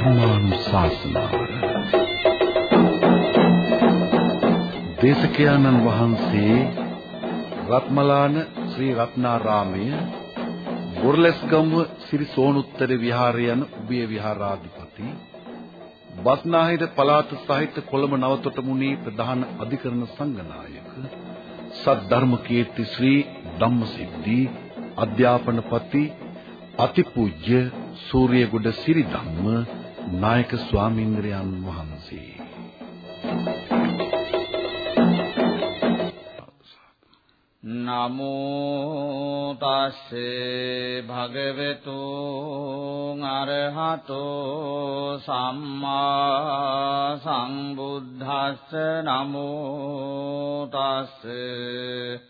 ධර්මානුශාසනාව. දේශකයන්න් වහන්සේ රත්මලාන ශ්‍රී රත්නාරාමය බොරලැස්ගම්ව ශ්‍රී සෝනුත්තර විහාරය යන උභය විහාරාධිපති බස්නාහිර පළාත සහිත කොළඹ නවතොට මුනේ ප්‍රධාන අධිකරණ සංඝනායක සද්ධර්ම කීර්ති ශ්‍රී ධම්මසිද්ධි අධ්‍යාපනපති අතිපූජ්‍ය සූර්යගොඩ සිරිධම්ම නායක ස්වාමීන්ද්‍රයන් වහන්සේ. නමෝ තස්සේ භගවතු අරහතෝ සම්මා සම්බුද්දස්ස නමෝ තස්සේ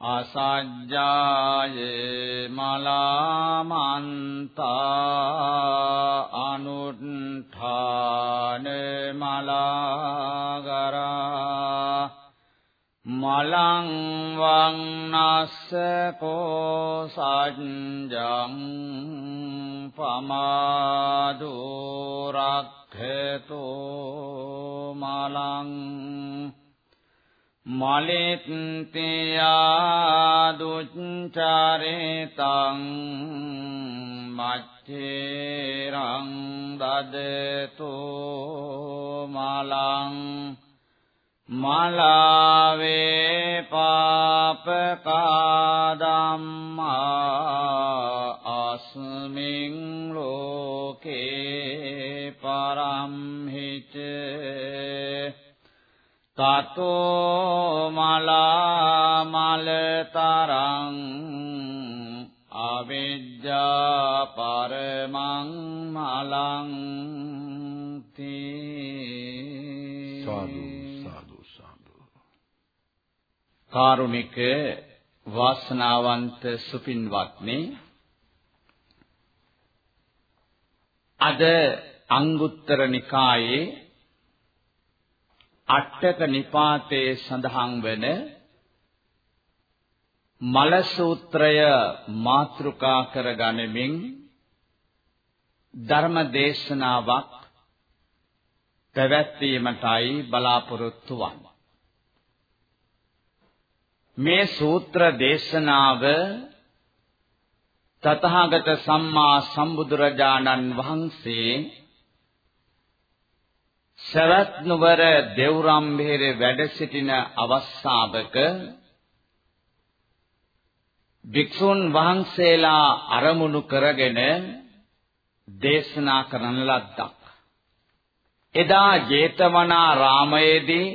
අසජ්ජායේ මලාමන්තා අනුත්ථාන මලාගරා මලං වන්නස්ස කෝ සඤ්ජං පමාදෝ රක්ඛතෝ මලං මලිත්‍ත්‍යා දුච්චරිතං මච්චේරං දදතෝ මලං මලාවේ පාපකා ධම්මා අස්මින් ලෝකේ පරම්හිත තතෝ මලා මලතරං අවිජ්ජා පරමං මලං තී සාදු. කාරුණික වාසනාවන්ත සුපින්වත්නි අද අංගුත්තර නිකායේ අටක නිපාතේ සඳහන් වන මල සූත්‍රය මාතෘකා කරගනිමින් ධර්ම දේශනාවක් පැවැත්වීමටයි බලාපොරොත්තු වන්නේ. මේ සූත්‍ර දේශනාව තථාගත සම්මා සම්බුදුරජාණන් වහන්සේ සවැත් නුවර දෙව්රම්බේර වැඩ සිටින අවස්ථාවක භික්ෂුන් වහන්සේලා අරමුණු කරගෙන දේශනා කරන ලද්දක්. එදා ජේතවනාරාමයේදී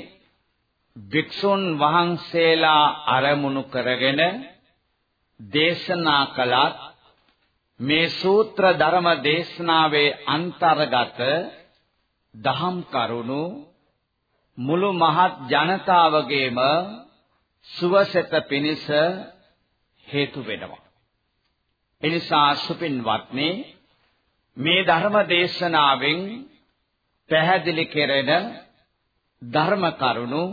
භික්ෂුන් වහන්සේලා අරමුණු කරගෙන දේශනා කළත් මේ සූත්‍ර ධර්ම දේශනාවේ අන්තර්ගත දහම් කරුණු මුළු මහත් ජනතාවගේම සුවසත පිණිස හේතු වෙනවා. එනිසා සුපින්වත්නි මේ ධර්ම දේශනාවෙන් පැහැදිලි කෙරෙන ධර්ම කරුණු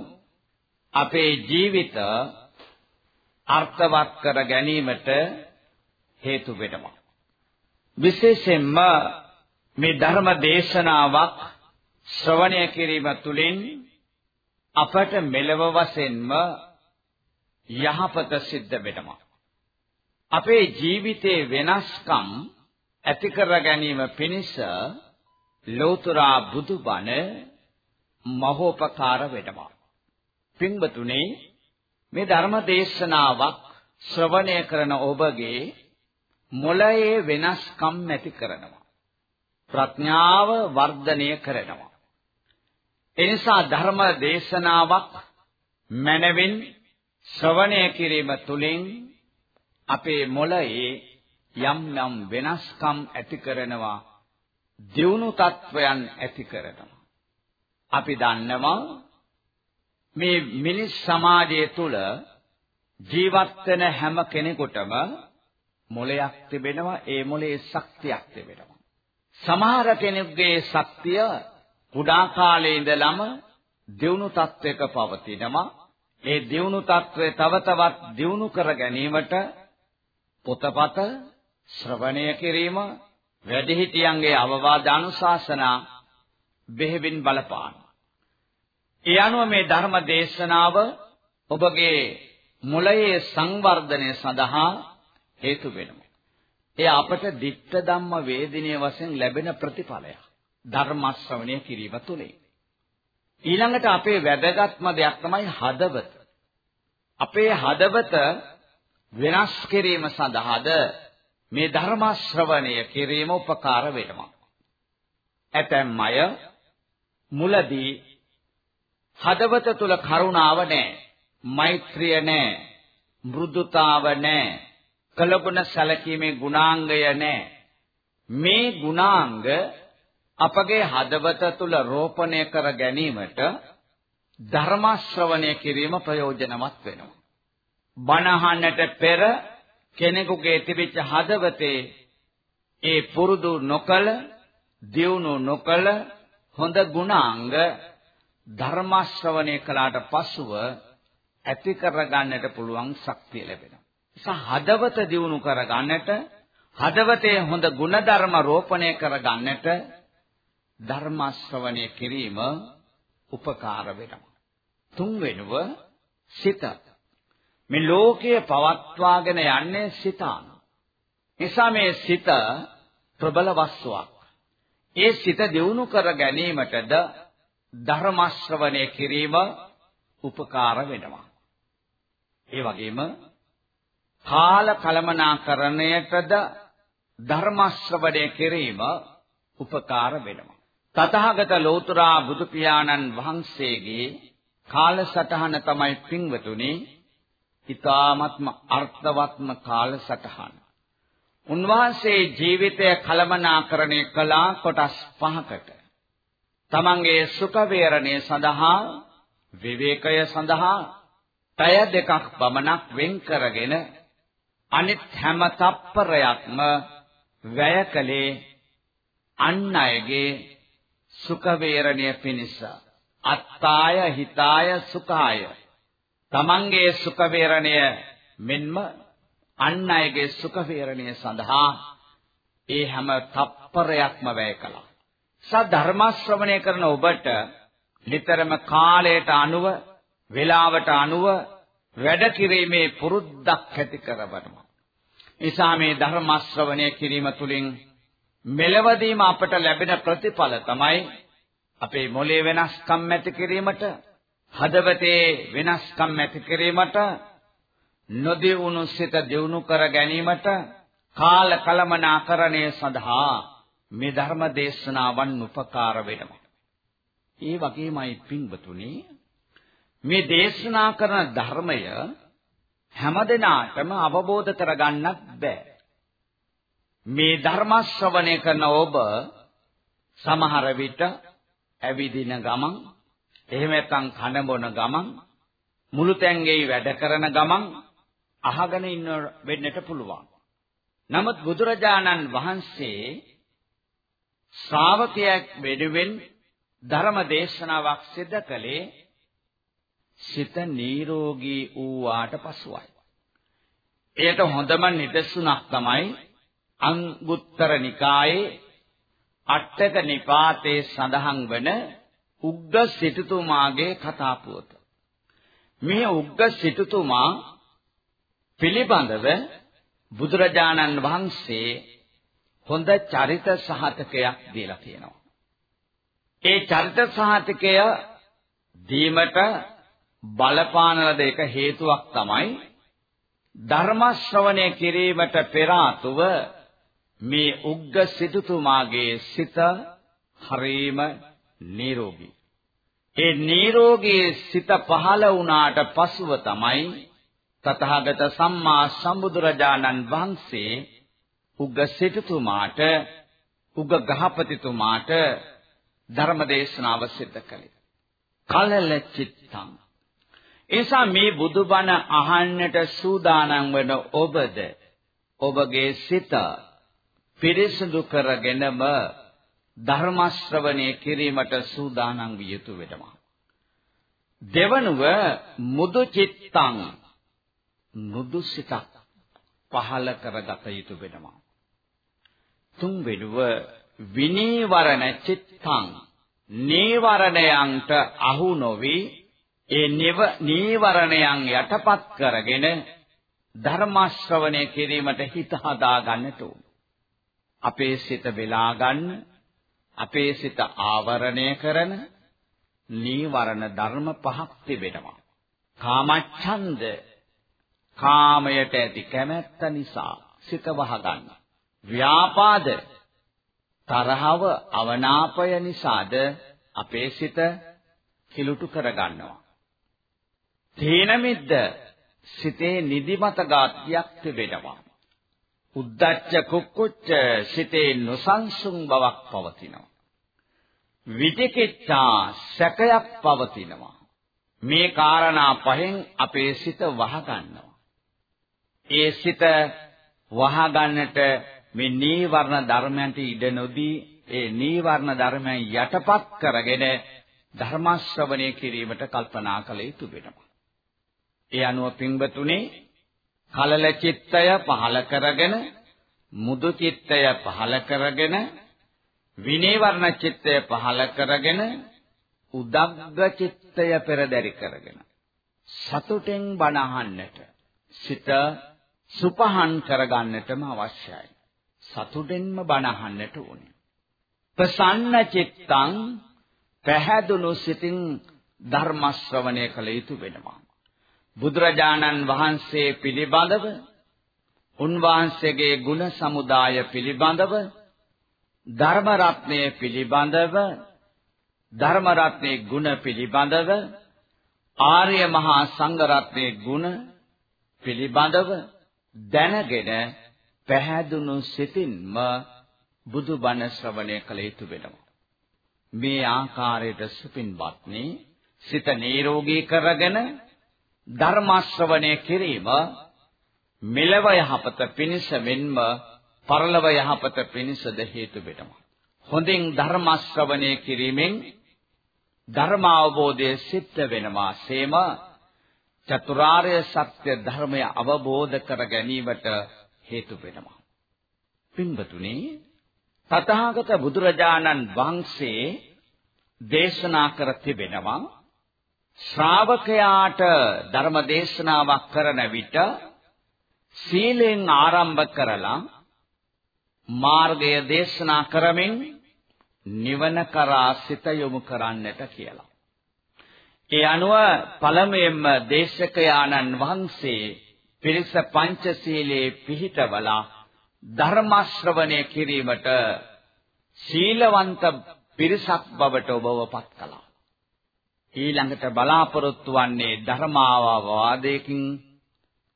අපේ ජීවිත අර්ථවත් කර ගැනීමට හේතු වෙනවා. විශේෂයෙන්ම මේ ධර්ම දේශනාවක් ශ්‍රවණය කිරීම තුළින් අපට මෙලව වශයෙන්ම යහපත සිද්ධ වෙනවා. අපේ ජීවිතේ වෙනස්කම් ඇති කර ගැනීම පිණිස ලෝතුරා බුදුබණ මහෝපකාර වෙනවා. පින්වතුනි මේ ධර්ම දේශනාවක් ශ්‍රවණය කරන ඔබගේ මොළයේ වෙනස්කම් ඇති කරනවා. ප්‍රඥාව වර්ධනය කරනවා. එනිසා ධර්ම දේශනාවක් මනවින් ශ්‍රවණය කිරීම තුළින් අපේ මොළයේ යම් යම් වෙනස්කම් ඇති කරනවා දියුණු තත්වයන් ඇති කරනවා. අපි දන්නවා මේ මිනිස් සමාජය තුළ ජීවත් වෙන හැම කෙනෙකුටම මොලයක් තිබෙනවා ඒ මොලේ ශක්තියක් තිබෙනවා සමහර කෙනෙකුගේ ශක්තිය කුඩා කාලේ ඉඳලම දියුණු තත්වයක පවතිනවා ඒ දියුණු තත්වය තව තවත් දියුණු කර ගැනීමට පොතපත ශ්‍රවණය කිරීම වැඩිහිටියන්ගේ අවවාද අනුශාසනා බෙහෙවින් බලපාන. ඒ අනුව මේ ධර්ම දේශනාව ඔබගේ මොළයේ සංවර්ධනය සඳහා හේතු වෙනවා. ඒ අපට ditta ධම්ම වේදිනිය වශයෙන් ලැබෙන ප්‍රතිඵලයක්. ධර්ම ශ්‍රවණය කිරීම තුළින්. ඊළඟට අපේ වැදගත්ම දෙයක් තමයි හදවත. අපේ හදවත වෙනස් කිරීම සඳහාද මේ ධර්ම ශ්‍රවණය කිරීම උපකාර වෙනවා. ඇතැම් අය මුලදී හදවත තුල කරුණාව නැහැ, මෛත්‍රිය නැහැ, මෘදුතාව නැහැ, කලගුණ සැලකීමේ ගුණාංගය නැහැ. මේ ගුණාංග අපගේ හදවත තුල රෝපණය කර ගැනීමට ධර්ම ශ්‍රවණය කිරීම ප්‍රයෝජනවත් වෙනවා. බණහන්නට පෙර කෙනෙකුගේ තිබිච්ච හදවතේ ඒ පුරුදු නොකල, දියුණු නොකල හොඳ ගුණාංග ධර්ම ශ්‍රවණය කළාට පසුව ඇති කරගන්නට පුළුවන් ශක්තිය ලැබෙනවා. නිසා හදවත දියුණු කරගන්නට හදවතේ හොඳ ගුණධර්ම රෝපණය කරගන්නට ධර්ම ශ්‍රවණය කිරීම උපකාර වෙනවා. තුන්වෙනුව සිත. මේ ලෝකයේ පවත්වාගෙන යන්නේ සිතාන. නිසා මේ සිත ප්‍රබල වස්තුවක්. ඒ සිත දියුණු කර ගැනීමටද ධර්ම ශ්‍රවණය කිරීම උපකාර වෙනවා. ඒ වගේම කාල කලමනාකරණයටද ධර්ම ශ්‍රවණය කිරීම උපකාර වෙනවා. තථාගත ලෝතුරා බුදු පියාණන් වහන්සේගේ කාලසටහන තමයි පින්වතුනි ඊ타ත්ම අර්ථවත්ම කාලසටහන. උන්වහන්සේ ජීවිතය කළමනාකරණය කළා කොටස් පහකට. තමන්ගේ සුඛ වේරණය සඳහා විවේකය සඳහා තය දෙකක් පමණක් වෙන් කරගෙන අනිත් හැම තප්පරයක්ම වැය කළේ අන් අයගේ සුඛ වේරණය පිණිස අත්තාය හිතාය සුඛාය තමන්ගේ සුඛ වේරණය මෙන්ම අන් අයගේ සුඛ වේරණය සඳහා ඒ හැම තප්පරයක්ම වැය කළා. සද්ධර්ම ශ්‍රවණය කරන ඔබට නිතරම කාලයට අනුව වේලාවට අනුව වැඩ කිරීමේ පුරුද්දක් ඇති කරවනවා. නිසා මේ ධර්ම ශ්‍රවණය කිරීම තුළින් මෙලවදීම අපට ලැබෙන ප්‍රතිඵල තමයි අපේ මොලේ වෙනස්කම් ඇති කිරීමට හදවතේ වෙනස්කම් ඇති කිරීමට නොදියුණු සිත දියුණු කර ගැනීමට කාල කලමනාකරණය සඳහා මේ ධර්ම දේශනාවන් උපකාර වෙනවා. ඒ වගේමයි පින්වතුනි මේ දේශනා කරන ධර්මය හැමදෙනාටම අවබෝධ කරගන්නත් බෑ. මේ ධර්ම ශ්‍රවණය කරන ඔබ සමහර විට ඇවිදින ගමන් එහෙම නැත්නම් කන බොන ගමන් මුළු තැන්ගෙයි වැඩ කරන ගමන් අහගෙන ඉන්න වෙන්නට පුළුවන්. නමුත් බුදුරජාණන් වහන්සේ ශ්‍රාවකයෙක් වෙනුවෙන් ධර්ම දේශනාවක් සිදු කළේ සිත නිරෝගී වූාට පසුයි. එයට හොඳම නිදසුනක් තමයි අංගුත්තර නිකායේ අටක නිපාතේ සඳහන් වන උග්ග සිටුතුමාගේ කතා පුවත. මේ උග්ග සිටුතුමා පිළිබඳව බුදුරජාණන් වහන්සේ හොඳ චරිත සහතකයක් දීලා තියෙනවා. ඒ චරිත සහතකය දීමට බලපාන ලද එක හේතුවක් තමයි ධර්ම ශ්‍රවණය කිරීමට පෙර ආතුව මේ උග්ග සිටුතුමාගේ සිත හරීම නිරෝගී. ඒ නිරෝගී සිත පහළ වුණාට පසුව තමයි තථාගත සම්මා සම්බුදුරජාණන් වහන්සේ උග්ග සිටුතුමාට උග ගහපතිතුමාට ධර්ම දේශනාව සිද්ධ කළේ. කලල චිත්තං. එසා මේ බුදුබණ අහන්නට සූදානම් වන ඔබද ඔබගේ සිත පිරිසිදු කරගෙනම ධර්ම ශ්‍රවණය කිරීමට සූදානම් විය යුතු වෙනවා. දෙවනුව මුදු චිත්තං මුදු සිතක් පහල කරගත යුතු වෙනවා. තුන්වෙනුව විනීවරණ චිත්තං නීවරණයන්ට අහු නොවි ඒ නීවරණයන් යටපත් කරගෙන ධර්ම ශ්‍රවණය කිරීමට හිත හදා ගන්නට ඕන. අපේ සිත වෙලා ගන්න, අපේ සිත ආවරණය කරන නීවරණ ධර්ම පහක් තිබෙනවා. කාමච්ඡන්ද කාමයට ඇති කැමැත්ත නිසා සිත වහ ගන්න. ව්‍යාපාද තරහව අවනාපය නිසාද අපේ සිත කිලුටු කරගන්නවා. තේන මිද්ද සිතේ නිදිමත ගාත්‍යක් තිබෙනවා. උද්දච්ච කුක්කුච්ච සිතේ නොසන්සුන් බවක් පවතිනවා. විචිකිච්ඡා සැකයක් පවතිනවා. මේ காரணා පහෙන් අපේ සිත වහ ගන්නවා. ඒ සිත වහ ගන්නට මේ නීවරණ ධර්මයන්ට ඉඩ නොදී ඒ නීවරණ ධර්මයන් යටපත් කරගෙන ධර්ම ශ්‍රවණය කිරීමට කල්පනා කළ යුතු වෙනවා. ඒ අනුව පින්බතුනේ කලල චිත්තය පහල කරගෙන මුදු චිත්තය පහල කරගෙන විනේවරණ චිත්තය පහල කරගෙන උදග්ග චිත්තය පෙරදරි කරගෙන සතුටෙන් බණ අහන්නට සිත සුපහන් කරගන්නටම අවශ්‍යයි. සතුටෙන්ම බණ අහන්නට ඕනේ. ප්‍රසන්න චිත්තං පැහැදුණු සිතින් ධර්ම ශ්‍රවණය කළ යුතු වෙනවා. බුදුරජාණන් වහන්සේ පිළිබඳව උන්වහන්සේගේ ගුණ සමුදාය පිළිබඳව ධර්ම රත්නය පිළිබඳව ධර්ම රත්නයේ ගුණ පිළිබඳව ආර්ය මහා සංඝ රත්නයේ ගුණ පිළිබඳව දැනගෙන පැහැදුණු සිතින්ම බුදුබණ ශ්‍රවණය කළ යුතු වෙනවා. මේ ආකාරයට සුපින්වත්නි සිත නිරෝගී කරගෙන ධර්ම ශ්‍රවණය කිරීම මෙලව යහපත පිණිස මෙන්ම පරලොව යහපත පිණිසද හේතු වෙනවා. හොඳින් ධර්ම ශ්‍රවණය කිරීමෙන් ධර්ම අවබෝධය සිද්ධ වෙනවා. සේම චතුරාර්ය සත්‍ය ධර්මය අවබෝධ කර ගැනීමට හේතු වෙනවා. පින්වතුනි තථාගත බුදුරජාණන් වහන්සේ දේශනා කර තිබෙනවා ශ්‍රාවකයාට ධර්ම දේශනාවක් කරන විට සීලෙන් ආරම්භ කරලා මාර්ගය දේශනා කරමින් නිවන කරා සිත යොමු කරන්නට කියලා. ඒ අනුව පළමුවෙන්ම දේශකයාණන් වහන්සේ පිරිස පංචශීලයේ පිහිටවලා ධර්ම ශ්‍රවණය කිරීමට සීලවන්ත පිරිසක් බවට ඔබව පත් කළා. ඊළඟට බලාපොරොත්තු වන්නේ ධර්මාවවාදයකින්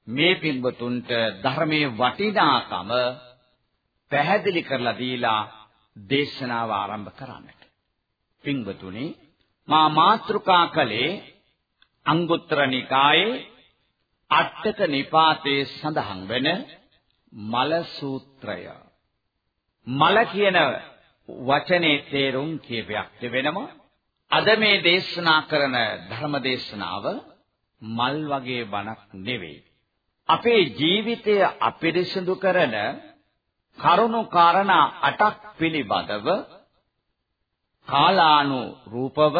මේ පින්වතුන්ට ධර්මයේ වටිනාකම පැහැදිලි කරලා දීලා දේශනාව ආරම්භ කරන්නට. පින්වතුනි මා මාත්‍රිකා කලේ අංගුත්තර නිකායේ අටක නිපාතේ සඳහන් වෙන මල සූත්‍රය. මල කියන වචනේ තේරුම් කීපයක් තිබෙනවා. අද මේ දේශනා කරන ධර්ම දේශනාව මල් වගේ බණක් නෙවෙයි. අපේ ජීවිතය අපිරිසිදු කරන කරුණු කාරණා අටක් පිළිබඳව කාලානු රූපව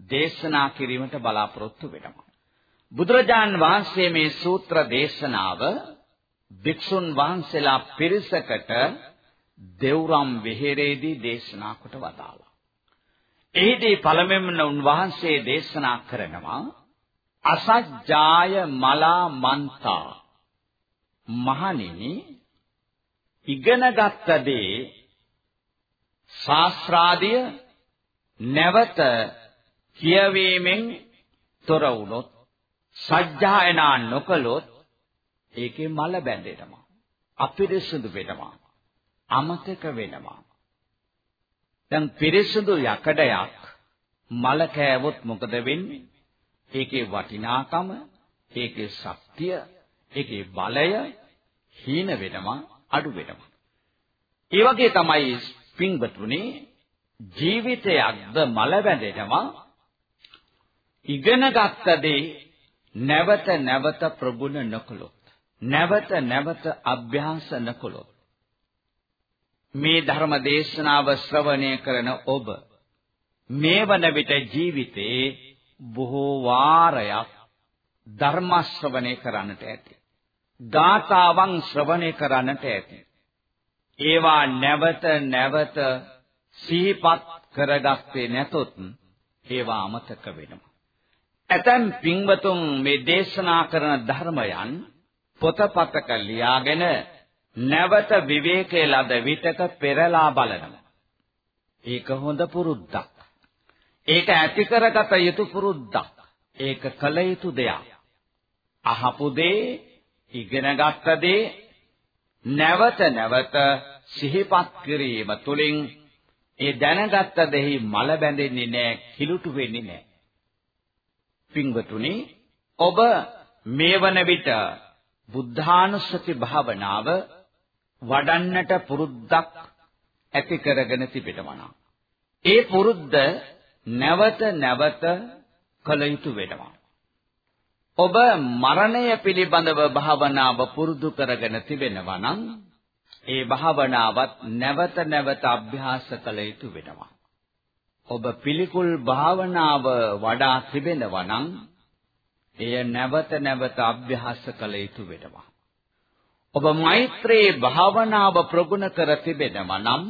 දේශනා කිරීමට බලාපොරොත්තු වෙනවා. බුදුරජාන් වහන්සේ මේ සූත්‍ර දේශනාව භික්ෂුන් වහන්සේලා පිරිසකට දෙව්රම් වෙහෙරේදී දේශනා කොට වදාළා. එහිදී පළමුවෙන්ම උන්වහන්සේ දේශනා කරනවා අසජ්ජාය මලා මන්තා මහණෙනි ඉගෙනගත් දේ ශාස්ත්‍රාදිය නැවත කියවීමෙන් තොර වුණොත් සජ්ජායනා නොකළොත් ඒකේ මල බැඳෙනවා අපිරිසුදු වෙනවා අමතක වෙනවා. දැන් පිරිසුදු යකඩයක් මල කෑවොත් මොකද වෙන්නේ? ඒකේ වටිනාකම, ඒකේ ශක්තිය, ඒකේ බලය හීන වෙනවා, අඩු වෙනවා. ඒ වගේ තමයි පින්වතුනි ජීවිතයක්ද මල බැඳෙනවා ඉගෙන ගත්ත දේ නැවත නැවත ප්‍රගුණ නොකළොත් නැවත නැවත අභ්‍යාස නොකළොත් මේ ධර්ම දේශනාව ශ්‍රවණය කරන ඔබ මේ වන විට ජීවිතේ බොහෝ වාරයක් ධර්ම ශ්‍රවණය කරන්නට ඇති. ගාථාවන් ශ්‍රවණය කරන්නට ඇති. ඒවා නැවත නැවත සිහිපත් කරගත්තේ නැතොත් ඒවා අමතක වෙනවා. ඇතැම් පින්වතුන් මේ දේශනා කරන ධර්මයන් පොතපතක ලියාගෙන නැවත විවේකයේ ලද විටක පෙරලා බලනවා. ඒක හොඳ පුරුද්දක්. ඒක ඇති කරගත යුතු පුරුද්දක්. ඒක කල යුතු දෙයක්. අහපු දේ, ඉගෙනගත්ත දේ නැවත නැවත සිහිපත් කිරීම තුළින් ඒ දැනගත්ත දෙහි මල බැඳෙන්නේ නැහැ, කිලුටු වෙන්නේ නැහැ. පින්වතුනි, ඔබ මේ වන විට බුද්ධානුස්සති භාවනාව වඩන්නට පුරුද්දක් ඇති කරගෙන තිබෙනවා. ඒ පුරුද්ද නැවත නැවත කළ යුතු වෙනවා. ඔබ මරණය පිළිබඳව භාවනාව පුරුදු කරගෙන තිබෙනවා නම් ඒ භාවනාවත් නැවත නැවත අභ්‍යාස කළ යුතු වෙනවා. ඔබ පිළිකුල් භාවනාව වඩා තිබෙනවා නම් එය නැවත නැවත අභ්‍යාස කළ යුතු වෙනවා. ඔබ මෛත්‍රී භාවනාව ප්‍රගුණ කර තිබෙනවා නම්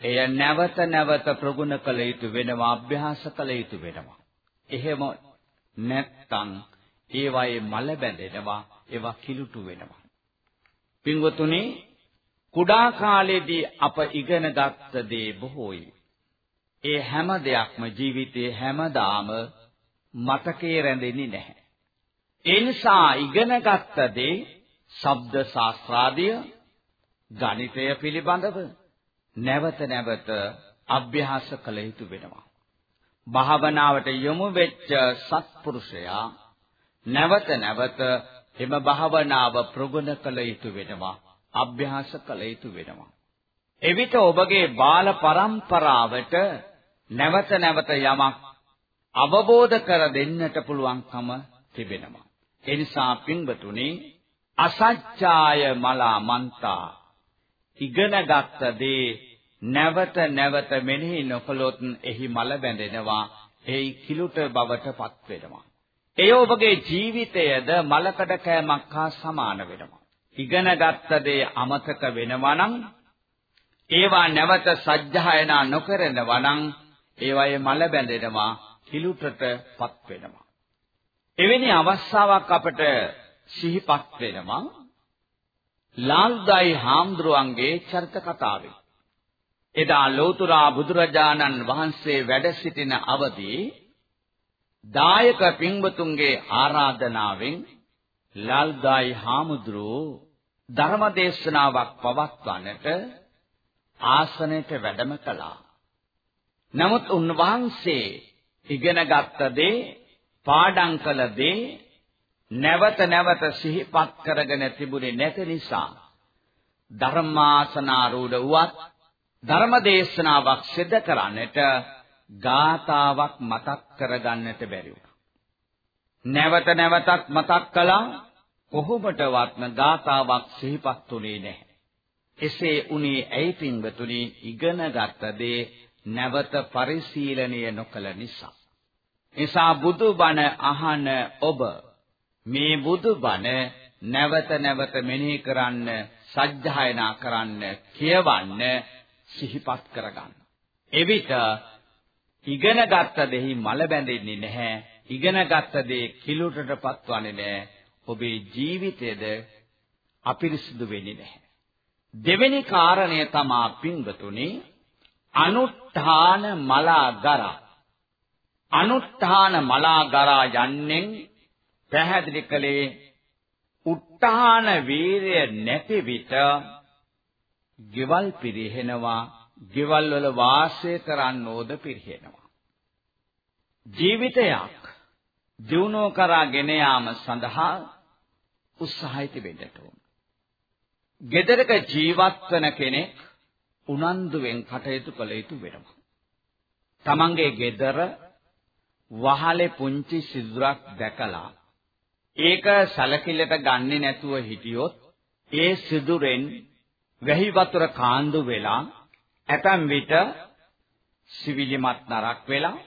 එය නැවත නැවත ප්‍රගුණ කළ යුතු වෙනවා අභ්‍යාස කළ යුතු වෙනවා. එහෙම නැත්තම් ඒවායේ මල බැඳෙනවා ඒවා කිලුටු වෙනවා. පින්වතුනි කුඩා කාලයේදී අප ඉගෙනගත් දේ බොහෝයි. ඒ හැම දෙයක්ම ජීවිතයේ හැමදාම මතකයේ රැඳෙන්නේ නැහැ. ඒ නිසා ඉගෙනගත් දේ ශබ්ද ශාස්ත්‍රාදිය ගණිතය පිළිබඳව නැවත නැවත අභ්‍යාස කළ යුතු වෙනවා. භාවනාවට යොමු වෙච්ච සත්පුරුෂයා නැවත නැවත එම භාවනාව ප්‍රගුණ කළ යුතු වෙනවා. අභ්‍යාස කළ යුතු වෙනවා. එවිට ඔබගේ බාල પરම්පරාවට නැවත නැවත යමක් අවබෝධ කර දෙන්නට පුළුවන්කම තිබෙනවා. ඒ නිසා පින්වතුනි අසත්‍යාය මලා මන්තා. ඉගෙනගත් දේ නැවත නැවත මෙනෙහි නොකළොත් එහි මල බැඳෙනවා. එයි කිලුට බවට පත් වෙනවා. එය ඔබගේ ජීවිතයද මලකඩ කෑමක් හා සමාන වෙනවා. ඉගෙනගත් දේ අමතක වෙනවා නම් ඒවා නැවත සජ්ජායනා නොකරනවා නම් ඒවායේ මල බැඳෙනවා කිලුටටපත් වෙනවා. එවැනි අවස්ථාවක් අපට සිහිපත් වෙනවා ලාල්දායි හාමුදුරුවන්ගේ චරිත කතාවේ. එදා ලෝතුරා බුදුරජාණන් වහන්සේ වැඩ සිටින අවදී දායක පින්වතුන්ගේ ආරාධනාවෙන් ලාල්දායි හාමුදුරුවෝ ධර්මදේශනාවක් පවත්වන්නට ආසනයට වැඩම කළා. නමුත් උන්වහන්සේ ඉගෙනගත්ත දේ පාඩම් කළ දේ නැවත නැවත සිහිපත් කරගෙන තිබුණේ නැති නිසා ධර්මාසනාරූඪ වුවත් ධර්මදේශනාවක් සිදු කරන්නට ගාතාවක් මතක් කරගන්නට බැරි නැවත නැවතත් මතක් කළා කොහොමදවත්ම ගාතාවක් සිහිපත් උනේ නැහැ. එසේ උනේ ඇයි පින්වතුනි ඉගෙනගත් දේ නැවත පරිශීලනය නොකළ නිසා. නිසා බුදුබණ අහන ඔබ මේ බුදුබණ නැවත නැවත මෙනෙහි කරන්න, සජ්ජායනා කරන්න, කියවන්න, සිහිපත් කරගන්න. එවිට ඉගෙනගත්ත දෙහි මල බැඳෙන්නේ නැහැ. ඉගෙනගත්ත දේ කිලුටටපත් වන්නේ නැහැ. ඔබේ ජීවිතයේද අපිරිසිදු වෙන්නේ නැහැ. දෙවෙනි කාරණය තමා පින්වතුනි අනුත්ථාන මලාගරා අනුත්ථාන මලාගරා යන්නෙන් පැහැදිලි කළේ උත්හාන වීරය නැති විට ගෙවල් පිරිහෙනවා, ගෙවල් වල වාසය කරන්නෝද පිරිහෙනවා. ජීවිතයක් දියුණුව කරා ගෙන යාම සඳහා උත්සාහය තිබෙන්නට ඕන. ගෙදරක ජීවත් වන කෙනෙක් උනන්දුවෙන් කටයුතු කළ යුතු වෙනවා. තමන්ගේ ගෙදර වහලේ පුංචි සිදුරක් දැකලා ඒක සැලකිල්ලට ගන්නෙ නැතුව හිටියොත් ඒ සිදුරෙන් වැහි වතුර කාන්දු වෙලා ඇතම් විට සිවිලිමත් නරක් වෙලා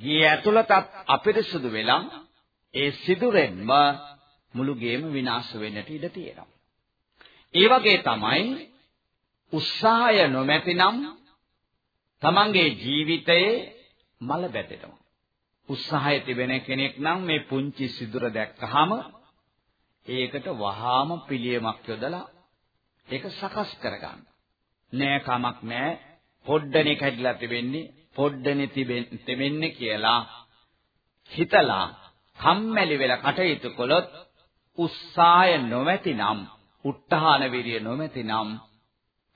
ගේ ඇතුළතත් අපිරිසුදු වෙලා ඒ සිදුරෙන්ම මුළු ගේම විනාශ වෙන්නට ඉඩ තියෙනවා. ඒ වගේ තමයි උත්සාහය නොමැතිනම් තමන්ගේ ජීවිතයේ මල බැදෙනවා. උත්සාහය තිබෙන කෙනෙක් නම් මේ පුංචි සිදුර දැක්කහම ඒකට වහාම පිළියමක් යොදලා ඒක සකස් කරගන්න. නෑ කමක් නෑ පොඩ්ඩනේ කැඩිලා තිබෙන්නේ පොඩ්ඩනේ තිබෙන්නේ කියලා හිතලා කම්මැලි වෙලා කටයුතු කළොත් උත්සාහය නොමැතිනම් උත්හාන විරිය නොමැතිනම්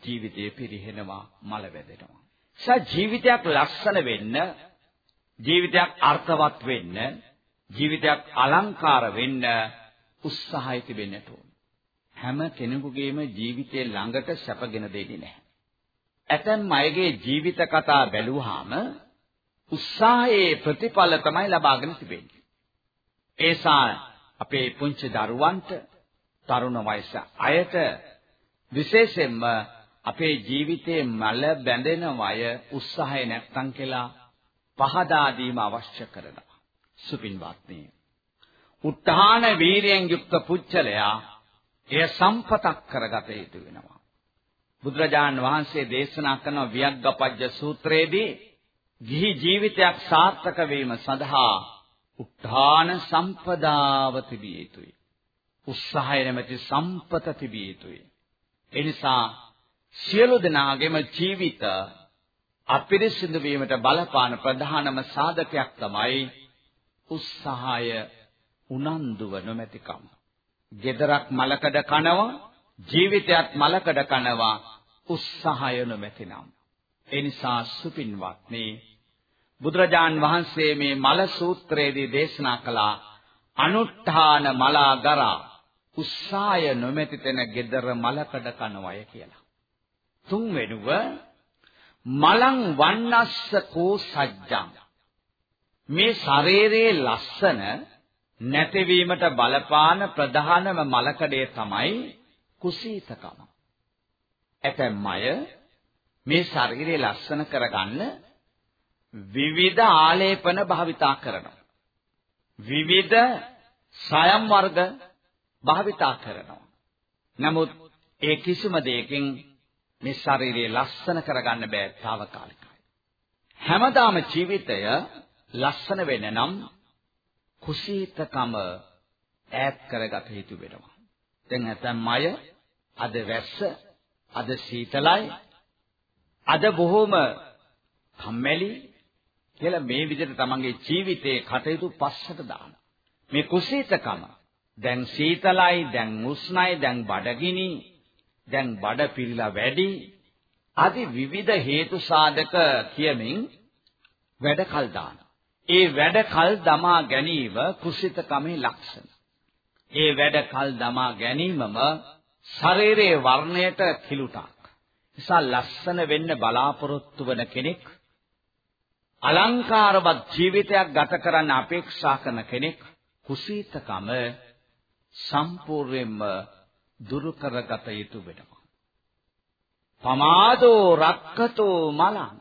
ජීවිතේ පිරිහෙනවා මල වැදෙනවා. සා ජීවිතයක් ලස්සන වෙන්න ජීවිතයක් අර්ථවත් වෙන්න ජීවිතයක් අලංකාර වෙන්න උත්සාහය තිබෙන්නට ඕන. හැම කෙනෙකුගේම ජීවිතේ ළඟට සැපගෙන දෙන්නේ නැහැ. ඇතැම් අයගේ ජීවිත කතා බැලුවාම උත්සාහයේ ප්‍රතිඵල තමයි ලබාගෙන තිබෙන්නේ. ඒසා අපේ පුංචි දරුවන්ට තරුණ වයස අයට විශේෂයෙන්ම අපේ ජීවිතයේ මල බැඳෙන වය උත්සාහය නැත්තම් කියලා පහදා දීම අවශ්‍ය කරනවා. සුපින්වත්නි. උත්හාන වීරියෙන් යුක්ත පුච්චලයා එය සම්පතක් කරගත යුතු වෙනවා. බුදුරජාන් වහන්සේ දේශනා කරන වියග්ගපජ්ජ සූත්‍රයේදී ගිහි ජීවිතයක් සාර්ථක වීම සඳහා උත්හාන සම්පදාව තිබිය යුතුයි. උත්සාහය නැමැති සම්පත තිබිය යුතුයි. එනිසා සියලු දෙනාගේම ජීවිත අපිරිසිදු වීමට බලපාන ප්‍රධානම සාධකයක් තමයි උත්සාහය උනන්දුව නොමැතිකම. gedarak malakada කනවා ජීවිතයත් මලකඩ කනවා උත්සාහය නොමැතිනම්. ඒ නිසා සුපින්වත්නි බුදුරජාන් වහන්සේ මේ මල සූත්‍රයේදී දේශනා කළා අනුත්ථාන මලාගරා උත්සාහය නොමැති තැන gedara මලකඩ කනවය කියලා. තුන්වෙනුව මලං වන්නස්ස කෝ සජ්ජං මේ ශරීරයේ ලස්සන නැතිවීමට බලපාන ප්‍රධානම මලකඩේ තමයි කුසීතකම. ඇතැම් අය මේ ශරීරය ලස්සන කරගන්න විවිධ ආලේපන භාවිතා කරනවා. විවිධ සයම් වර්ග භාවිතා කරනවා. නමුත් ඒ කිසිම දෙයකින් මේ ශරීරය ලස්සන කරගන්න බෑ తాවකාලිකයි. හැමදාම ජීවිතය ලස්සන වෙන්න නම් කුසීතකම ඈත් කරගත යුතු වෙනවා. දැන් ඇතැම් අය අද වැස්ස අද සීතලයි අද බොහොම කම්මැලි කියලා මේ විදිහට තමන්ගේ ජීවිතේ කටයුතු පස්සට දාන මේ කුසීතකම දැන් සීතලයි දැන් උෂ්ණයි දැන් බඩගිනි දැන් බඩ පිරিলা වැඩි আদি විවිධ හේතු සාධක කියමින් වැඩ කල් දාන. ඒ වැඩ කල් දමා ගැනීම කුසිතකමේ ලක්ෂණ. ඒ වැඩ කල් දමා ගැනීමම ශරීරයේ වර්ණයට කිලුටක්. නිසා ලස්සන වෙන්න බලාපොරොත්තු වන කෙනෙක් අලංකාරවත් ජීවිතයක් ගත කරන්න අපේක්ෂා කරන කෙනෙක් කුසීතකම සම්පූර්ණයෙන්ම දුරු කරගත යුතු වෙනවා. පමාදෝ රක්කතෝ මලං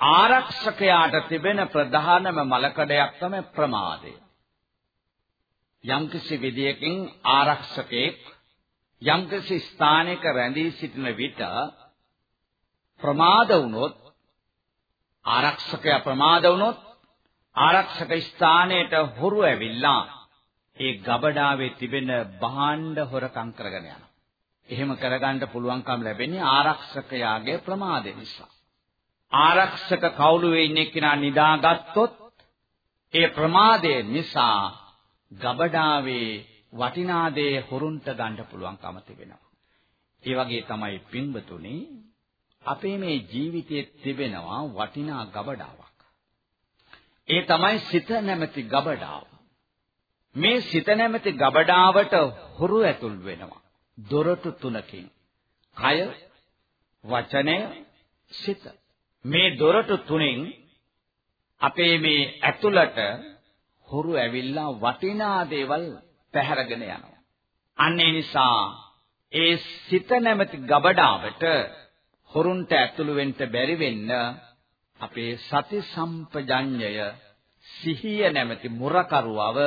ආරක්ෂකයාට තිබෙන ප්‍රධානම මලකඩයක් තමයි ප්‍රමාදය. යම්කිසි විදියකින් ආරක්ෂකෙක් යම්කිසි ස්ථානයක රැඳී සිටින විට ප්‍රමාද වුණොත් ආරක්ෂකයා ප්‍රමාද වුණොත් ආරක්ෂක ස්ථානයට හොරු ඇවිල්ලා ඒ ගබඩාවේ තිබෙන භාණ්ඩ හොරකම් කරගෙන යනවා. එහෙම කරගන්න පුළුවන්කම ලැබෙන්නේ ආරක්ෂකයාගේ ප්‍රමාදය නිසා. ආරක්ෂක කවුළුවේ ඉන්න කෙනා නිදාගත්තොත් ඒ ප්‍රමාදය නිසා ගබඩාවේ වටිනා දේ හොරුන්ට ගන්න පුළුවන්කම තිබෙනවා. ඒ වගේ තමයි පින්වතුනි අපේ මේ ජීවිතයේ තිබෙනවා වටිනා ගබඩාවක්. ඒ තමයි සිත නැමැති ගබඩාව. මේ සිත නැමැති ගබඩාවට හොරු ඇතුල් වෙනවා. දොරටු තුනකින්. කය, වචනය, සිත. මේ දොරටු තුනෙන් අපේ මේ ඇතුළට හොරු ඇවිල්ලා වටිනා දේවල් පැහැරගෙන යනවා. අන්න ඒ නිසා ඒ සිත නැමැති ගබඩාවට හොරුන්ට ඇතුළු වෙන්න බැරි වෙන්න අපේ සති සම්පජඤ්ඤය සිහිය නැමැති මුරකරුවව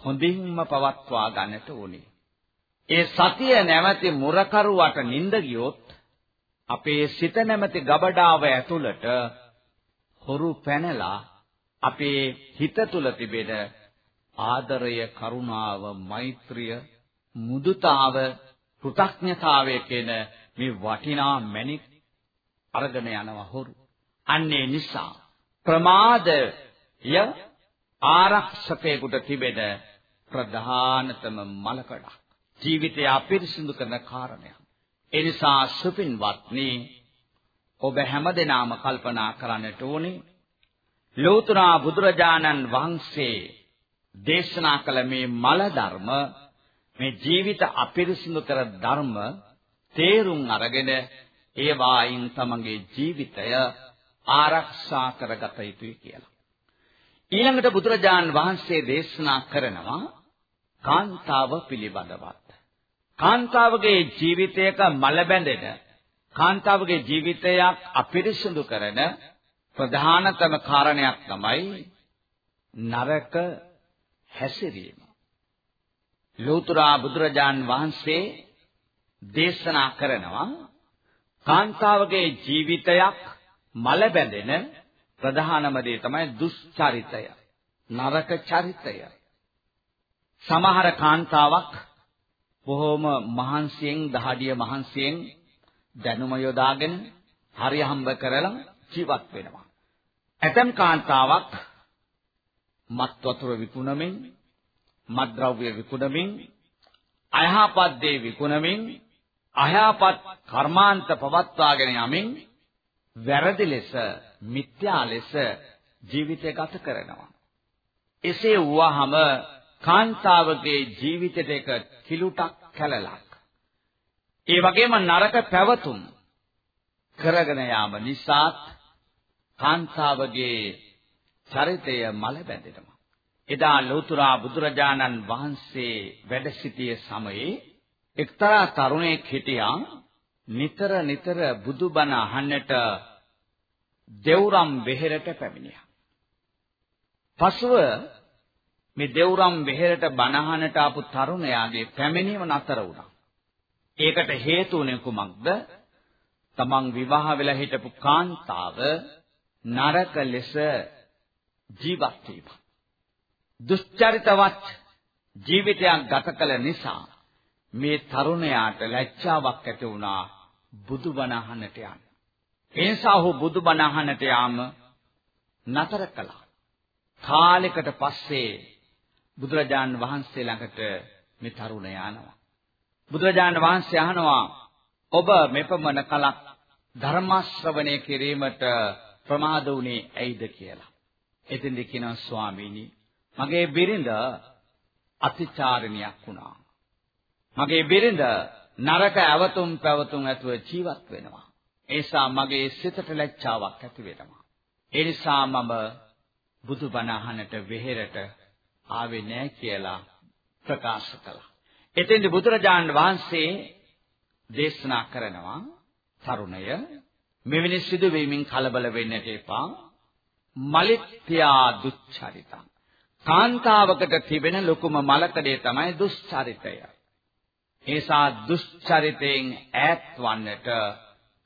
හොඳින්ම පවත්වා ගන්නට ඕනේ. ඒ සතිය නැමැති මුරකරුවට නිඳ ගියොත් අපේ සිත නැමැති ගබඩාව ඇතුළට හොරු පැනලා අපේ හිත තුල තිබෙන ආදරය, කරුණාව, මෛත්‍රිය, මුදුතාව, කෘතඥතාවය කියන මේ වටිනා මැණික් අරගෙන යනවා හොරු. අන්නේ නිසා ප්‍රමාදය ආරක්ෂකයෙකුට තිබෙන ප්‍රධානතම මලකඩක්. ජීවිතය අපිරිසිදු කරන කාරණයක්. ඒ නිසා සුපින්වත්නි ඔබ හැමදෙනාම කල්පනා කරන්නට ඕනේ ලෝතර බුදුරජාණන් වහන්සේ දේශනා කළ මේ මල ධර්ම මේ ජීවිත අපිරිසිදු කර ධර්ම තේරුම් අරගෙන ඒ වායින් තමගේ ජීවිතය ආරක්ෂා කරගත යුතුයි කියලා. ඊළඟට බුදුරජාන් වහන්සේ දේශනා කරනවා කාන්තාව පිළිබඳවත්. කාන්තාවගේ ජීවිතයක මල බැඳෙන කාන්තාවගේ ජීවිතයක් අපිරිසිදු කරන ප්‍රධානතම කාරණයක් තමයි නරක හැසිරීම. ලෝතර බුදුරජාන් වහන්සේ දේශනා කරනවා කාන්තාවගේ ජීවිතයක් මල බැඳෙන ප්‍රධානම දේ තමයි දුෂ්චරිතය. නරක චරිතය. සමහර කාන්තාවක් බොහොම මහන්සියෙන් දහඩිය මහන්සියෙන් දැනුම යොදාගෙන හරි හම්බ කරලා ජීවත් වෙනවා. ඇතම් කාන්තාවක් මත් වතුර විකුණමින් මත්ද්‍රව්‍ය විකුණමින් අයහපත් දේ විකුණමින් අයහපත් කර්මාන්ත පවත්වාගෙන යමින් වැරදි ලෙස මිත්‍යා ලෙස ජීවිතය ගත කරනවා. එසේ වුවහම කාන්තාවගේ ජීවිතයට එක කිලුටක් කැලලක්. ඒ වගේම නරක පැවතුම් කරගෙන යාම නිසාත් කාන්තාවගේ චරිතය මල බැඳෙනවා. එදා ලෝතර බුදුරජාණන් වහන්සේ වැඩ සිටිය සමයේ එක්තරා තරුණයෙක් හිටියා නිතර නිතර බුදුබණ අහන්නට දෙව්රම් වෙහෙරට පැමිණියා. පසුව මේ දෙව්රම් වෙහෙරට බණහනට ආපු තරුණයාගේ පැමිණීම නතර වුණා. ඒකට හේතු වුණේ කුමක්ද? තමන් විවාහ වෙලා හිටපු කාන්තාව නරක ලෙස ජීවත් වීම. දුෂ්චරිතවත් ජීවිතයක් ගත කළ නිසා මේ තරුණයාට ලැජ්ජාවක් ඇති වුණා බුදුබණ අහන්නට යන්න. ඒ නිසා ඔහු බුදුබණ අහන්නට යාම නතර කළා. කාලයකට පස්සේ බුදුරජාන් වහන්සේ ළඟට මේ තරුණයා යනවා. බුදුරජාන් වහන්සේ අහනවා ඔබ මෙපමණ කලක් ධර්ම ශ්‍රවණය කිරීමට ප්‍රමාද වුණේ ඇයිද කියලා. එතෙන්ද කියනවා ස්වාමීනි මගේ බිරිඳ අතිචාරණියක් වුණා. මගේ බිරිඳ නරක ඇවතුම් පැවතුම් ඇතුව ජීවත් වෙනවා. ඒ නිසා මගේ සිතට ලැජ්ජාවක් ඇති වෙනවා. ඒ නිසා මම බුදුබණ අහන්නට වෙහෙරට ආවේ නැහැ කියලා ප්‍රකාශ කළා. එතෙන්දී බුදුරජාණන් වහන්සේ දේශනා කරනවා තරුණය මෙවැනි සිදුවීමින් කලබල වෙන්නට එපා. මලිත්‍යා දුච්චරිතං. කාන්තාවකට තිබෙන ලොකුම මලකඩේ තමයි දුෂ්චරිතය. ඒසා දුෂ්චරිතයෙන් ඈත් වන්නට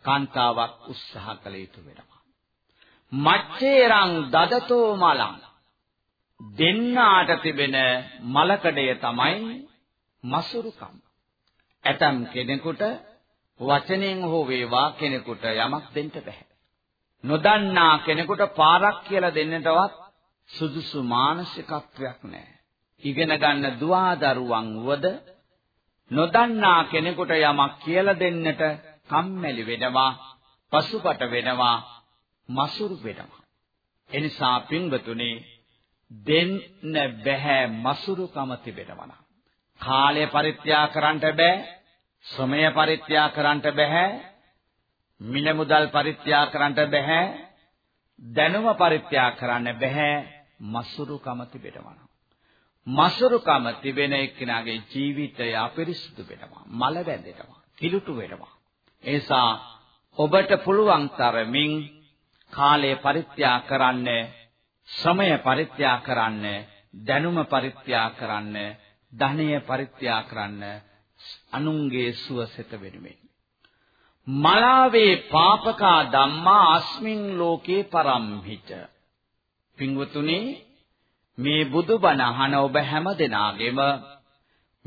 කාන්තාවක් උත්සාහ කළ යුතු වෙනවා. මච්චේරං දදතෝ මලං දෙන්නාට තිබෙන මලකඩය තමයි මසුරුකම්. ඇතම් කෙනෙකුට වචනෙන් හෝ වේවා කෙනෙකුට යමක් දෙන්න බෑ. නොදන්නා කෙනෙකුට පාරක් කියලා දෙන්නටවත් සුදුසු මානසිකත්වයක් නැහැ. ඉගෙන ගන්න දුවා දරුවන් වද නොදන්නා කෙනෙකුට යමක් කියලා දෙන්නට කම්මැලි වෙනවා, පසුපට වෙනවා, මසුරු වෙනවා. එනිසා පින්වතුනි දෙන්න බෑ මසුරුකම තිබෙනවා. කාලය පරිත්‍යාග කරන්නට බෑ, ශ්‍රමය පරිත්‍යාග කරන්නට බෑ, මිල මුදල් පරිත්‍යාග කරන්නට බෑ, දැනුම පරිත්‍යාග කරන්න බෑ, මසුරුකම තිබෙනවා. මසුරුකම තිබෙන එක්කෙනාගේ ජීවිතය අපිරිසුදු වෙනවා, මල බැඳෙනවා, කිලුටු වෙනවා. ඒ නිසා ඔබට පුළුවන් තරමින් කාලය පරිත්‍යාග කරන්න, ශ්‍රමය පරිත්‍යාග කරන්න, දැනුම පරිත්‍යාග කරන්න, ධනය පරිත්‍යාග කරන්න, අනුන්ගේ සුවසෙත වෙනුවෙන්. මලාවේ පාපකා ධම්මා අස්මින් ලෝකේ පරම්හිත. පින්වතුනි මේ බුදුබණ අහන ඔබ හැම දෙනාගේම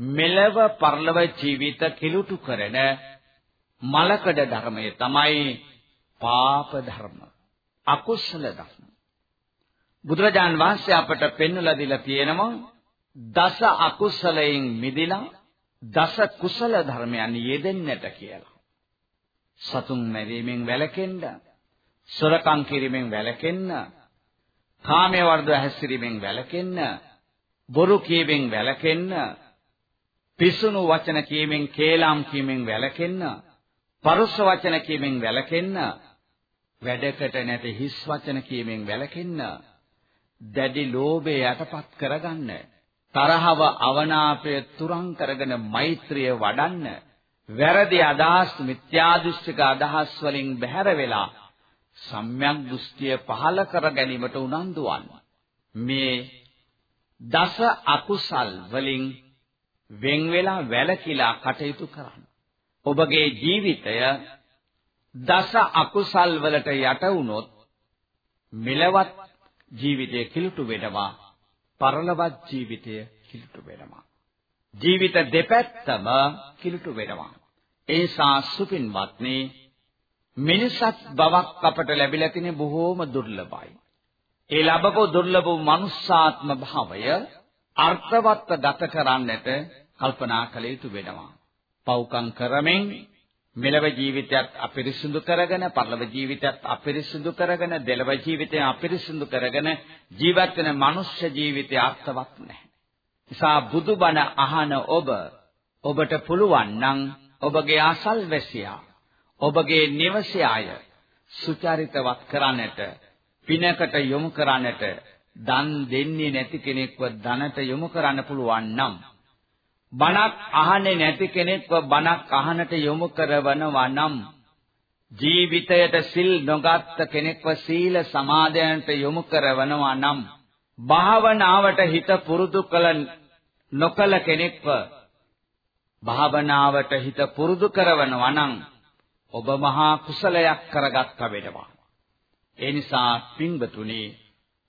මෙලව පරලව ජීවිත කිලුටු කරන මලකඩ ධර්මය තමයි පාප ධර්ම. අකුසල ධර්ම. බුදුරජාන් වහන්සේ අපට පෙන්වලා දීලා තියෙනවා දස අකුසලයෙන් මිදිලා දස කුසල ධර්මයන් යෙදෙන්නට කියලා. සතුන් මැරීමෙන් වැළකෙන්න, සොරකම් කිරීමෙන් වැළකෙන්න, කාමයේ වර්ධව හැසිරීමෙන් වැළකෙන්න, බොරු කීමෙන් වැළකෙන්න, පිසුණු වචන කීමෙන්, කේලම් කීමෙන් වැළකෙන්න, පරුෂ වචන කීමෙන් වැළකෙන්න, වැඩකට නැති හිස් වචන කීමෙන් වැළකෙන්න, දැඩි ලෝභය යටපත් කරගන්න, තරහව අවනාපය තුරන් කරගෙන මෛත්‍රිය වඩන්න, වැරදි අදහස් මිත්‍යා දෘෂ්ටික අදහස් වලින් බැහැර වෙලා සම්‍යක් දෘෂ්ටිය පහල කර ගැනීමට උනන්දු මේ දස අකුසල් වලින් වෙන් වෙලා වැළකීලා කටයුතු කරන්න. ඔබගේ ජීවිතය දස අකුසල් වලට යට වුණොත් මෙලවත් ජීවිතය කිලුටු වෙනවා පරලොවත් ජීවිතය කිලුටු වෙනවා. ජීවිත දෙපැත්තම කිලුටු වෙනවා. ඒසා සුපින්වත්නි මිනිසත් බවක් අපට ලැබිලා තියෙන බොහෝම දුර්ලභයි. ඒ ලැබපු දුර්ලභ මනුස්සාත්ම භාවය අර්ථවත් ගත කරන්නට කල්පනා කළ යුතු වෙනවා. පව්කම් කරමින් මෙලව ජීවිතයත් අපිරිසුදු කරගෙන පරලොව ජීවිතයත් අපිරිසුදු කරගෙන දෙලව ජීවිතය අපිරිසුදු කරගෙන ජීවත් වෙන මනුෂ්‍ය ජීවිතය අර්ථවත් නැහැ. නිසා බුදුබණ අහන ඔබ ඔබට පුළුවන් නම් ඔබගේ අසල්වැසියා ඔබගේ නිවසේ අය සුචරිතවත් කරන්නට පිනකට යොමු කරන්නට දන් දෙන්නේ නැති කෙනෙක්ව ධනට යොමු කරන්න පුළුවන් නම් බණක් අහන්නේ නැති කෙනෙක්ව බණක් අහනට යොමු කරවනවා නම් ජීවිතයට සිල් නොගත් කෙනෙක්ව සීල සමාදයන්ට යොමු කරවනවා නම් භාවනාවට හිත පුරුදු කළ නොකල කෙනෙක්ව භාවනාවට හිත පුරුදු කරවනවා නම් ඔබ මහා කුසලයක් කරගත්ත වෙනවා. ඒ නිසා පින්වතුනි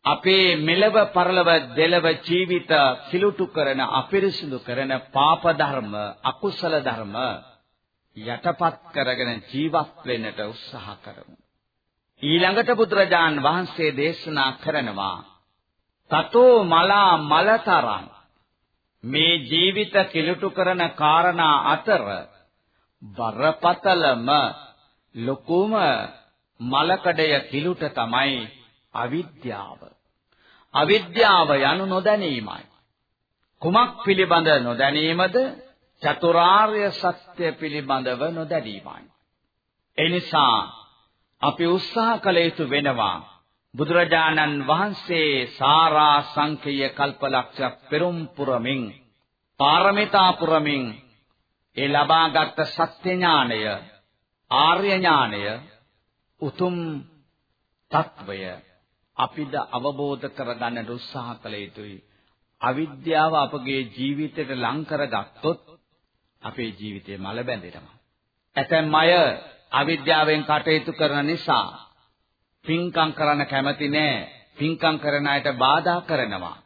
අපේ මෙලව පරලව දෙලව ජීවිත කිලුටු කරන අපිරිසුදු කරන පාප ධර්ම අකුසල ධර්ම යටපත් කරගෙන ජීවත් වෙන්නට උත්සාහ කරමු. ඊළඟට බුදුරජාන් වහන්සේ දේශනා කරනවා තතෝ මලා මලතරං මේ ජීවිත කිලුටු කරන කාරණා අතර බරපතලම ලොකුම මලකඩය කිලුට තමයි අවිද්‍යාව. අවිද්‍යාව යනු නොදැනීමයි. කුමක් පිළිබඳ නොදැනීමද? චතුරාර්ය සත්‍ය පිළිබඳව නොදැනීමයි. එනිසා අපි උත්සාහ කළ යුතු වෙනවා බුදුරජාණන් වහන්සේ සාරා සංකේය කල්පලක්ෂ පෙරම් පුරමින් පාරමිතා පුරමින් ඒ ලබාගත් සත්‍ය ඥාණය ආර්ය ඥාණය උතුම් తত্ত্বය අපිට අවබෝධ කරගන්න උත්සාහ කළ යුතුයි. අවිද්‍යාව අපගේ ජීවිතයට ලං කරගත්තොත් අපේ ජීවිතේ මල බැඳෙනවා. ඇතැම් අය අවිද්‍යාවෙන් කටයුතු කරන නිසා පින්කම් කරන්න කැමති නෑ. පින්කම් කරන අයට බාධා කරනවා.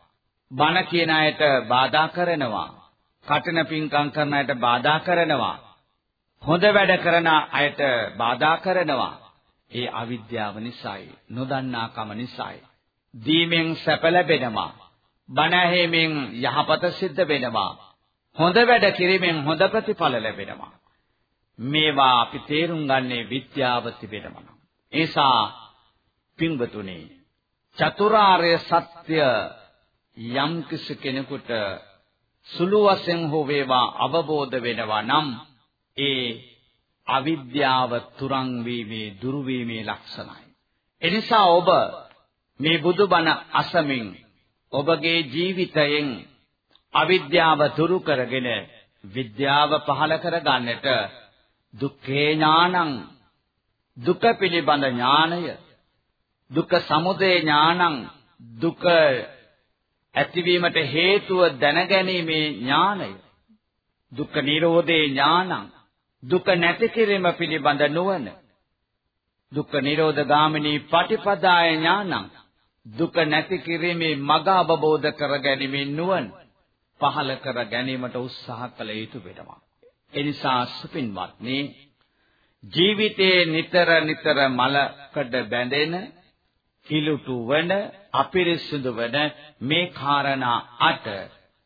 බන කියන අයට බාධා කරනවා. කටන පින්කම් කරන අයට බාධා කරනවා. හොඳ වැඩ කරන අයට බාධා කරනවා. ඒ අවිද්‍යාව නිසායි, නොදන්නාකම නිසායි. දීමෙන් සැප ලැබෙනවා. බණ ඇහිමෙන් යහපත සිද්ධ වෙනවා. හොඳ වැඩ කිරීමෙන් හොඳ ප්‍රතිඵල ලැබෙනවා. මේවා අපි තේරුම් ගන්නේ විද්‍යාව තිබෙනවා. ඒසා පින්වතුනි චතුරාර්ය සත්‍ය යම් කිසි කෙනෙකුට සුළු වශයෙන් හෝ වේවා අවබෝධ වෙනවා නම් ඒ අවිද්‍යාව තුරන් වීමේ දුරු වීමේ ලක්ෂණයි. එනිසා ඔබ මේ බුදුබණ අසමින් ඔබගේ ජීවිතයෙන් අවිද්‍යාව දුරු කරගෙන විද්‍යාව පහළ කර ගන්නට දුක්ඛේ ඥානං දුක පිළිබඳ ඥානය දුක්ඛ සමුදය ඥානං දුක ඇතිවීමට හේතුව දැනගැනීමේ ඥානය. දුක්ඛ නිරෝධේ ඥානං. දුක නැති කිරීම පිළිබඳ නුවණ. දුක්ඛ නිරෝධ ගාමිනී පටිපදාය ඥානං. දුක නැති කිරීමේ මඟ අවබෝධ කර ගැනීමේ නුවණ. පහල කර ගැනීමට උත්සාහ කළ යුතු වෙනවා. එනිසා සුපින්වත්නි ජීවිතයේ නිතර නිතර මලකඩ බැඳෙන කිලුටු වන අපිරිසුදු වන මේ කාරණා අට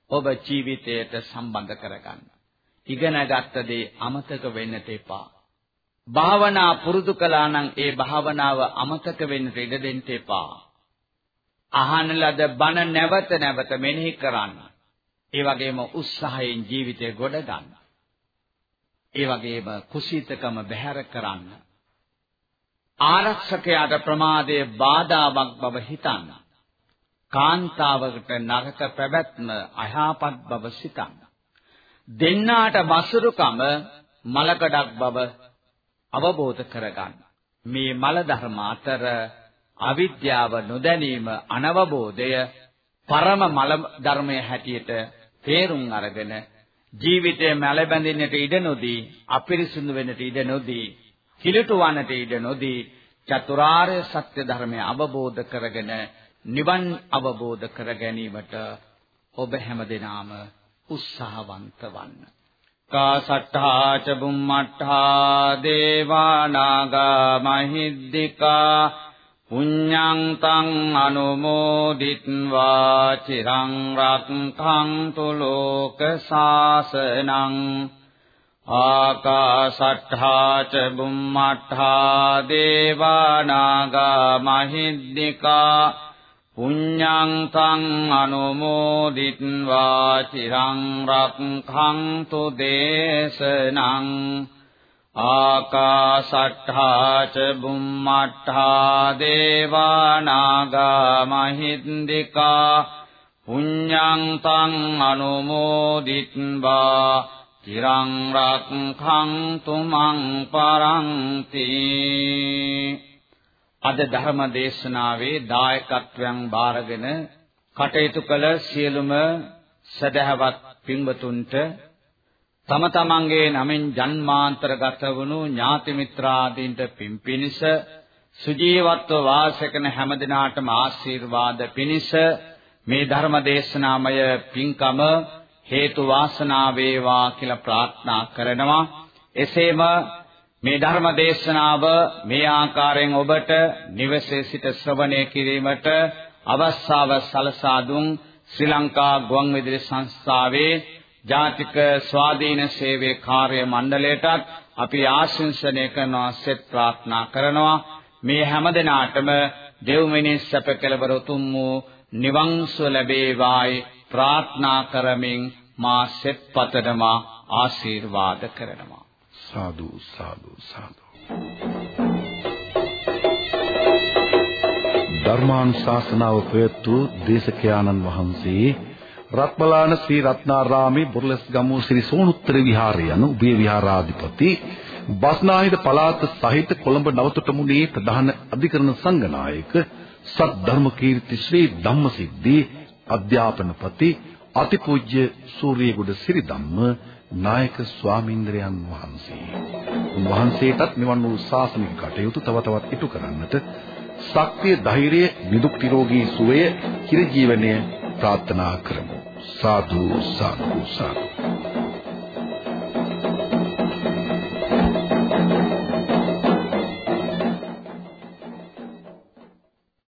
ඔබ ජීවිතයට සම්බන්ධ කරගන්න. ඉගෙනගත්ත දේ අමතක වෙන්නට එපා. භාවනා පුරුදු කළා නම් ඒ භාවනාව අමතක වෙන්නට ඉඩ දෙන්න එපා. අහන ලද බණ නැවත නැවත මෙනෙහි කරන්න. ඒ වගේම උත්සාහයෙන් ජීවිතය ගොඩ ගන්න. ඒ වගේම කුසීතකම බැහැර කරන්න. ආරක්ෂකයාට ප්‍රමාදයේ බාධාවක් බව හිතන්න. කාන්තාවකට නරක පැවැත්ම අයහපත් බව සිතන්න. දෙන්නාට වසුරුකම මලකඩක් බව අවබෝධ කරගන්න. මේ මල ධර්ම අතර අවිද්‍යාව නොදැනීම අනවබෝධය පරම මල ධර්මයේ හැටියට තේරුම් අරගෙන ජීවිතය මැලබැඳෙන්නට ඉඩ නොදී අපිරිසුදු වෙන්නට ඉඩ නොදී කිලුට වන්නට ඉඩ නොදී චතුරාර්ය සත්‍ය ධර්මය අවබෝධ කරගෙන නිවන් අවබෝධ කර ගැනීමට ඔබ හැමදෙනාම උත්සාහවන්ත වන්න. කාසට්ඨා ච බුම්මට්ඨා දේවා නාග මහිද්దికා පුඤ්ඤං තං අනුමෝදිත්වා චිරං රක්ඛන්තු ලෝක සාසනං ආකාශට්ඨා ච බුම්මට්ඨා දේවානාගා මහිද්దికා පුඤ්ඤං තං අනුමෝදිත්වා චිරං රක්ඛන්තු දේශනං ආකාශට්ඨා ච බුම්මට්ඨා දේවානාගා මහිද්దికා පුඤ්ඤං තං අනුමෝදිත්වා චිරං රක්ඛන්තු මං පරන්ති। අද ධර්ම දේශනාවේ දායකත්වයන් බාරගෙන කටයුතු කළ සියලුම සදහවත් පින්වතුන්ට තම තමන්ගේ නමින් ජන්මාන්තරගත වුණු ඥාති මිත්‍රාදීන්ට පිම්පිනිස සුජීවත්ව වාසය කරන හැම දිනාටම ආශිර්වාද පිණිස මේ ධර්ම දේශනාමය පින්කම හේතු වාසනා වේවා කියලා ප්‍රාර්ථනා කරනවා. එසේම මේ ධර්ම දේශනාව මේ ආකාරයෙන් ඔබට නිවසේ සිට ශ්‍රවණය කිරීමට අවස්ථාව සලසා දුන් ශ්‍රී ලංකා ගුවන්විදුලි සංස්ථාවේ ජාතික ස්වාධීන සේවයේ කාර්ය මණ්ඩලයටත් අපි ආශිංසනය කරනවා සෙත් ප්‍රාර්ථනා කරනවා. මේ හැම දිනාටම දෙව් මිනිස් සැප කෙලවර උතුම් වූ නිවන් සුව ලැබේවායි. ප්‍රාර්ථනා කරමින් මා සෙත් පතනවා ආශිර්වාද කරනවා. සාදු සාදු සාදු. ධර්මානුශාසනාව ප්‍රයත්තු දේශකයාණන් වහන්සේ රත්මලාන ශ්‍රී රත්නාරාමේ බුර්ලස්ගමුව ශ්‍රී සෝනුත්තර විහාරය යන උභය විහාරාධිපති බස්නාහිර පළාත සහිත කොළඹ නවතොටමුණේ ප්‍රධාන අධිකරණ සංඝනායක සත් ධර්ම කීර්ති ශ්‍රී ධම්මසිද්ධි අධ්‍යාපනපති අතිපූජ්‍ය සූර්යගොඩ සිරිධම්ම නායක ස්වාමීන්ද්‍රයන් වහන්සේ. උන්වහන්සේටත් මෙවන් වූ ශාසනික කටයුතු තව තවත් ඉටු කරන්නට ශක්තිය ධෛර්යය නිදුක් නිරෝගී සුවය චිර ජීවනය ප්‍රාර්ථනා කරමු. සාදු සාදු සාදු